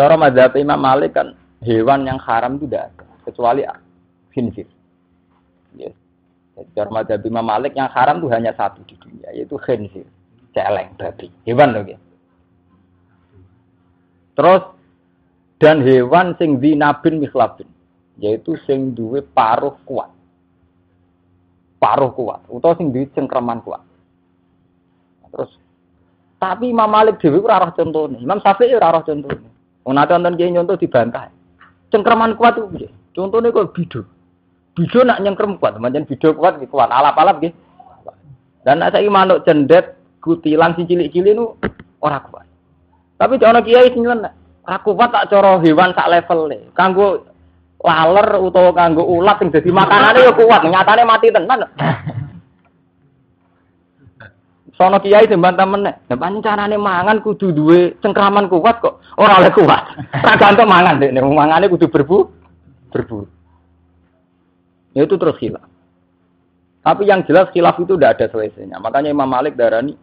Cara mazhab Imam Malik kan hewan yang haram tidak ada kecuali khinzir. Yes. Cara mazhab Imam Malik yang haram itu hanya satu di dunia yaitu khinzir, celeng babi, hewan loh gitu. Terus dan hewan sing dinabin mislabin yaitu sing duwe paruh kuat. Paruh kuat utawa sing duwe cengkraman kuat. Terus tapi Imam Malik dhewe ora roh contone. Imam Syafi'i ora roh. Nate wonten kiai nyontoh dibantah. Cengkraman kuat itu piye? Contone kok bidu. Bidu nak nyengkrem kuat, pancen bidu kuat iki kuat alap-alap nggih. Dan nek saiki manuk cendet kutilan sing cilik-cilik nu ora kuat. Tapi ana kiai sing. Ora kuat tak cara hewan sak level e. Kanggo laler utawa kanggo ulat sing dadi makanane ya kuat, nyatane mati tenan. Sono kiai sing bantah meneh. Lah pancen carane mangan kudu duwe cengkraman kuat kok. Ora oleh kuat. Tak gantung mangan dekne. Mangane kudu berbu berburu. Ya itu terus hilaf. Tapi yang jelas khilaf itu tidak ada selesainya. Makanya Imam Malik darani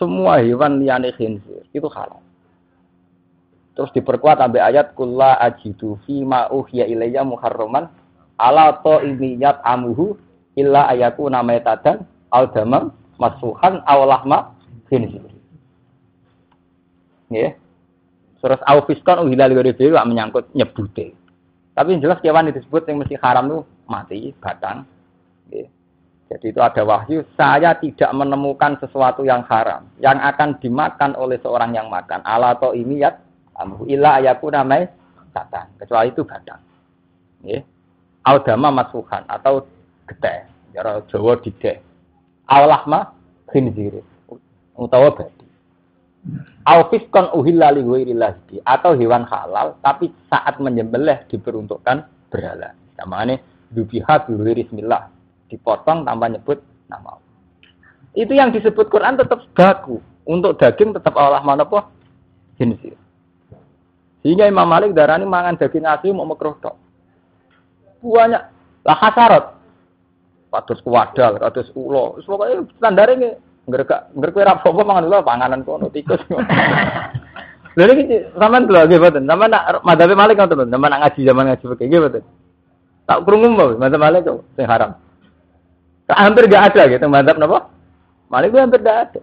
semua hewan liyane khinzir itu halal. Terus diperkuat sampai ayat kulla ajidu fi ma uhiya ilayya muharraman ala to imiyat amuhu illa ayaku namaitadan al damam masuhan awlahma khinzir. Ya. Terus aufiskan uhilal gede gak menyangkut nyebute. Tapi yang jelas kewan disebut yang mesti haram itu mati, batang. Ya. Jadi itu ada wahyu, saya tidak menemukan sesuatu yang haram yang akan dimakan oleh seorang yang makan. Ala imiyat amhu illa ayaku namai batang. Kecuali itu batang. Ya. Audama masuhan atau. Cara Jawa dideh awlahma khinzir utawa babi. Alfiskon uhilla li ghairillahi atau hewan halal tapi saat menyembelih diperuntukkan berhala. Namanya dubiha bi bismillah, dipotong tanpa nyebut nama. Itu yang disebut Quran tetap baku. Untuk daging tetap Allah mana apa? Khinzir. Sehingga Imam Malik darani mangan daging asli mau makruh. Banyak lah hasarat kados kuwadal, kados ulo. Wis pokoke standare nggih nggerek nggerek ora apa-apa mangan ulo panganan kono tikus. Lha iki sampean lho nggih boten. Sampean nak madhabe Malik ngoten sampean nak ngaji zaman ngaji begini nggih boten. Tak krungu mau madhab Malik kok sing haram. Hampir gak ada gitu madhab napa? Malik itu hampir gak ada.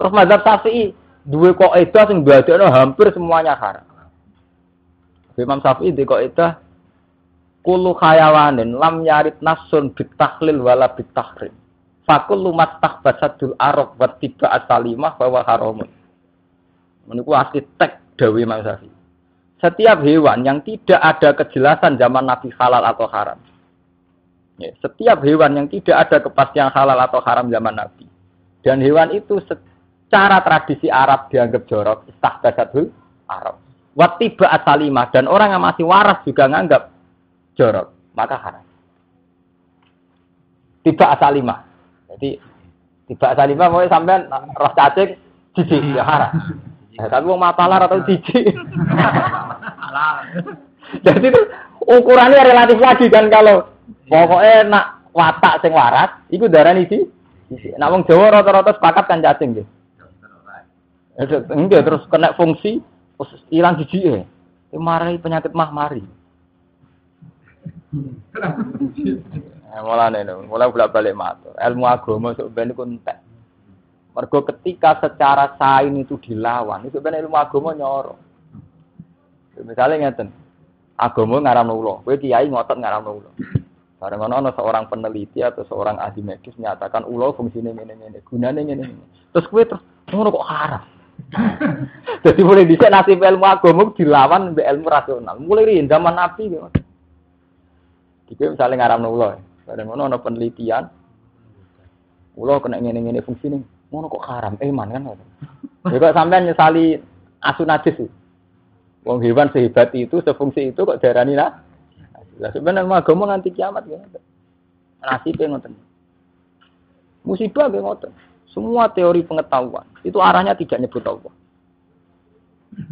Terus madhab Syafi'i dua kok itu sing badakno hampir semuanya haram. Imam Syafi'i di kok itu Kulu khayawanin lam yarid nasun bitahlil wala bitahrim. Fakulu matah basadul arok buat tiba asalimah bahwa haramun. Menurutku asli tek dawi Imam Setiap hewan yang tidak ada kejelasan zaman Nabi halal atau haram. Ya, setiap hewan yang tidak ada kepastian halal atau haram zaman Nabi. Dan hewan itu secara tradisi Arab dianggap jorok. Istahbasatul Arab. Watiba asalimah. Dan orang yang masih waras juga nganggap jorok, maka haram. Tiba asal lima. Jadi tiba asal lima mau sampai roh cacing jijik ya haram. Ya, tapi mau mapalar atau jijik. Jadi itu ukurannya relatif lagi kan kalau pokoknya nak watak sing waras, itu darah isi. Nak wong Jawa rata-rata sepakat kan cacing gitu. Enggak terus kena fungsi hilang jijik ya. Marahi penyakit mah mari. Nah, mulane lho, mulai bolak-balik matur. Ilmu agama iku entek. Mergo ketika secara sain itu dilawan, itu ben ilmu agama nyoro. Misalnya ngeten, agama ngaramno ulo, kowe kiai ngotot ngaramno ulo. Bareng ono seorang peneliti atau seorang ahli medis menyatakan ulo fungsinya ngene-ngene, gunane ngene-ngene. Terus kowe terus ngono kok haram. Jadi mulai dhisik nasib ilmu agama dilawan ilmu rasional. Mulai riyen zaman Nabi gitu. Iki misalnya ngaram ulo, ada ngono ada penelitian, ulo kena ngene ngene fungsi nih, ngono kok haram, eman kan? Ya kok sampean nyesali asu najis. Wong hewan sehebat itu, sefungsi itu kok darani lah. Lah sebenarnya agama nanti kiamat ya. Nasibnya ngoten. Musibah ge ngoten. Semua teori pengetahuan itu arahnya tidak nyebut Allah.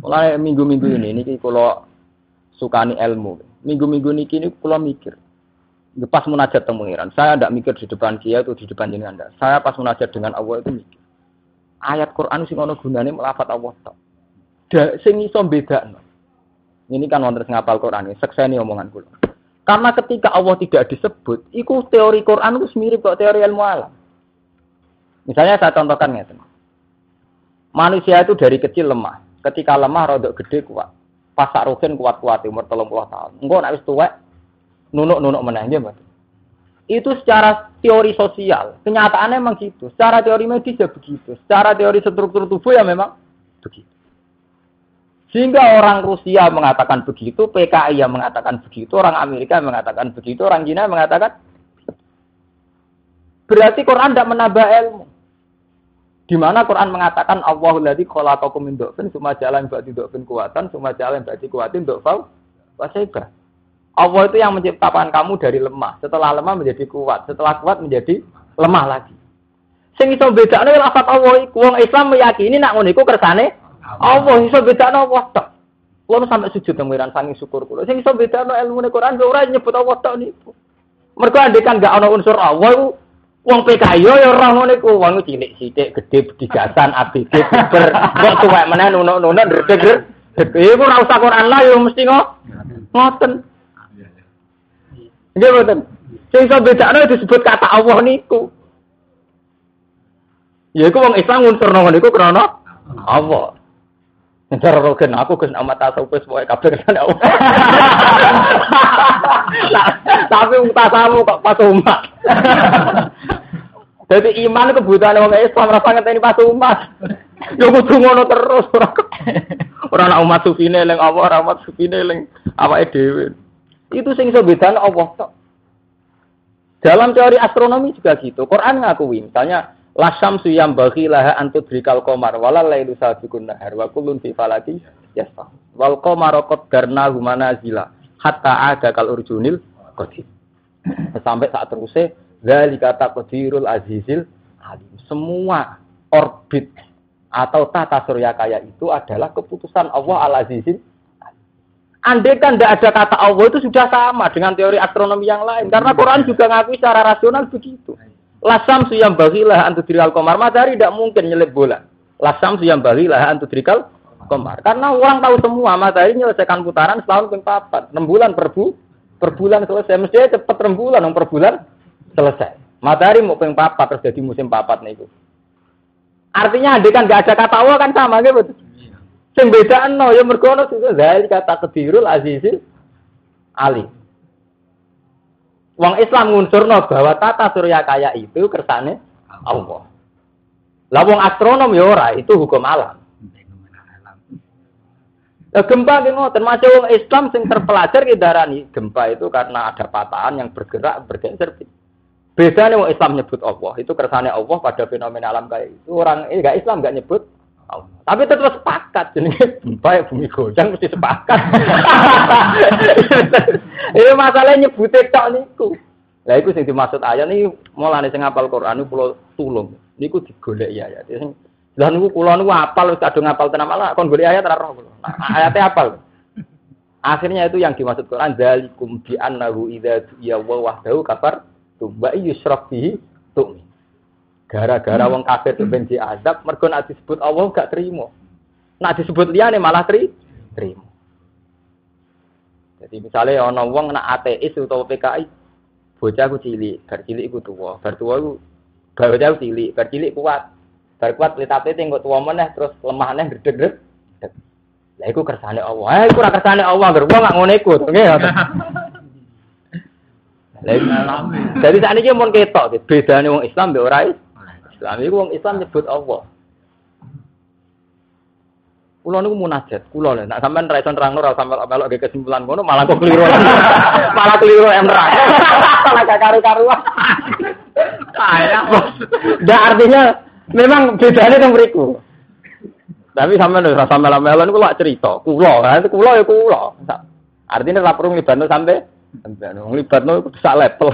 Mulai minggu-minggu ini, ini kalau sukani ilmu. Minggu-minggu ini kini kalau mikir, pas munajat temu pengiran, saya tidak mikir di depan dia atau di depan jenengan anda. Saya pas munajat dengan Allah itu mikir. Ayat Quran sih ngono gunane melafat Allah tok. da, sing iso bedakno. Ini kan wonten sing ngapal Quran ini, sekseni omongan kula. Karena ketika Allah tidak disebut, itu teori Quran itu mirip kok teori ilmu alam. Misalnya saya contohkan ya Manusia itu dari kecil lemah. Ketika lemah rodok gede kuat. Pasak rugen kuat-kuat umur puluh tahun. Enggak nak wis tuwek nunuk-nunuk meneh nggih, Itu secara teori sosial. Kenyataannya memang gitu. Secara teori medis ya begitu. Secara teori struktur tubuh ya memang begitu. Sehingga orang Rusia mengatakan begitu, PKI yang mengatakan begitu, orang Amerika mengatakan begitu, orang Cina mengatakan berarti Quran tidak menambah ilmu. Di mana Quran mengatakan Allahul ladzi khalaqakum min dhafin summa ja'ala min ba'di dhafin kuwatan summa ja'ala min ba'di kuwatin dhafau wa Allah itu yang menciptakan kamu dari lemah, setelah lemah menjadi kuat, setelah kuat menjadi lemah lagi. Sing iso bedakne lafaz Allah iku wong Islam meyakini nak ngono iku kersane Allah iso bedakno Allah tok. Kulo sampai sujud pengiran sangi syukur kulo. Sing iso bedakno ilmu Quran ora nyebut Allah tok niku. Mergo andekan gak ana unsur Allah iku wong PKI ya ora ngono iku wong cilik sithik gedhe digasan ABG ber kok tuwek meneh nuno-nuno ndredeg. Iku ora usah Quran lah yo mesti ngoten. Nggih mboten. Sing iso bedakno disebut kata Allah niku. Ya iku wong Islam unsur ngono niku krana Allah. Cara rogen aku kes nama tasawuf wis pokoke kabeh kesane Allah. Tapi wong tasawuf kok pas umat. Jadi iman kebutuhan wong Islam ora sanget ini pas umat. Yo kudu ngono terus ora. Ora ana umat sufine eling Allah, ora umat sufine eling awake dhewe. Itu sing iso bedane Allah tok. Dalam teori astronomi juga gitu. Quran ngakui misalnya Lasam suyam bagi laha antut rikal komar wala lailu sabikun nahar wa kulun fi falaki yasfa. Wal komar darna humana zila hatta ada kal urjunil qadir. Sampai saat terusnya dari kata qadirul azizil alim. Semua orbit atau tata surya kaya itu adalah keputusan Allah al azizil Andai kan tidak ada kata Allah itu sudah sama dengan teori astronomi yang lain. Karena Quran juga ngakui secara rasional begitu. Lasam suyam bagilah antudrikal komar. Matahari tidak mungkin nyelip bola. Lasam suyam bagilah antudrikal komar. Karena orang tahu semua matahari menyelesaikan putaran setahun ping papat. 6 bulan per, bu, per bulan selesai. Mestinya cepat 6 bulan per bulan selesai. Matahari mau ping papat terus jadi musim papat nih Artinya andai kan gak ada kata Allah kan sama gitu. Sing beda no ya mergono itu dari kata kedirul azizil ali. Wong Islam ngunsurno bahwa tata surya kaya itu kersane Allah. Lah wong astronom ya ora, itu hukum alam. Nah, gempa ki ngoten, masih wong Islam sing terpelajar ki darani gempa itu karena ada patahan yang bergerak bergeser. Beda wong Islam nyebut Allah, itu kersane Allah pada fenomena alam kayak itu. Orang eh, gak Islam gak nyebut. Tapi tetap sepakat jenenge gempa ya bumi goncang mesti sepakat. Ini masalahnya nyebut tok niku. Lah iku sing dimaksud ayat ini mulane sing apal Quran niku kula tulung. Niku digolek ya ayat. Sing lah niku kula niku apal wis kadung apal tenan malah kon golek ayat ora roh kula. Nah, ayatnya apal. Akhirnya itu yang dimaksud Quran zalikum bi annahu idza ya wa wahdahu kafar tuba yusraf bihi tu'min. Gara-gara wong kafir itu benci azab, mergo nek disebut Allah gak terima. Nak disebut liyane malah tri terima. Jadi misalnya ono wong nak ateis atau PKI, bocah aku cilik, bar cilik iku tuwa, bar tuwa iku bar bocah cilik, bar cilik kuat. Bar kuat litate tengok tuwa meneh terus lemah meneh gredeg Lah iku kersane Allah. Eh iku ora kersane Allah, ger wong gak ngono iku. Nggih. Jadi saat ini mau ketok, bedanya wong Islam be ora Islam. Iku wong Islam nyebut Allah. Kulo niku munajat, kulo lho. Nek sampean ra iso nerangno ora sampe melok kesimpulan ngono malah kok keliru. malah keliru em. Malah gak karu-karuan. Kaya. Dah artinya memang bedanya nang mriku. Tapi sampean ora sampe melok niku lak cerita. Kulo, kan kulo ya kulo. Artinya ora perlu nglibatno sampe nglibatno sak level.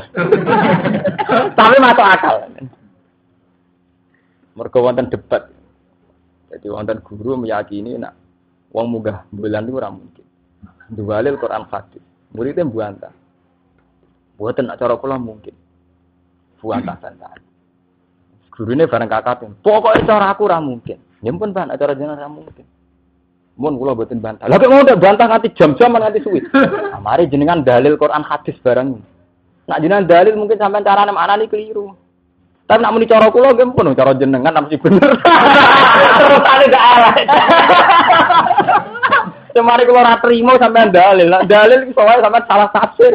Tapi masuk akal. Mergo wonten debat. Jadi wonten guru meyakini nak wong munggah bulan itu ora mungkin. Duwalil Quran hadis. Muridnya buanta. Buatan nak cara kula mungkin. Buanta santai. Gurune bareng kakak Pokoknya cara aku ora mungkin. Ya pun ban cara jenengan ora mungkin. Mun kula mboten bantah. Kok mau ndak bantah nganti jam-jam nganti suwi. Nah, mari jenengan dalil Quran hadis bareng. Nak jenengan dalil mungkin sampean carane maknane keliru. Tapi nak muni cara kula nggih pun cara jenengan mesti bener. Terus ale gak arah. Cemari kula ora trimo sampean dalil. Nak dalil iso wae sampean salah tafsir.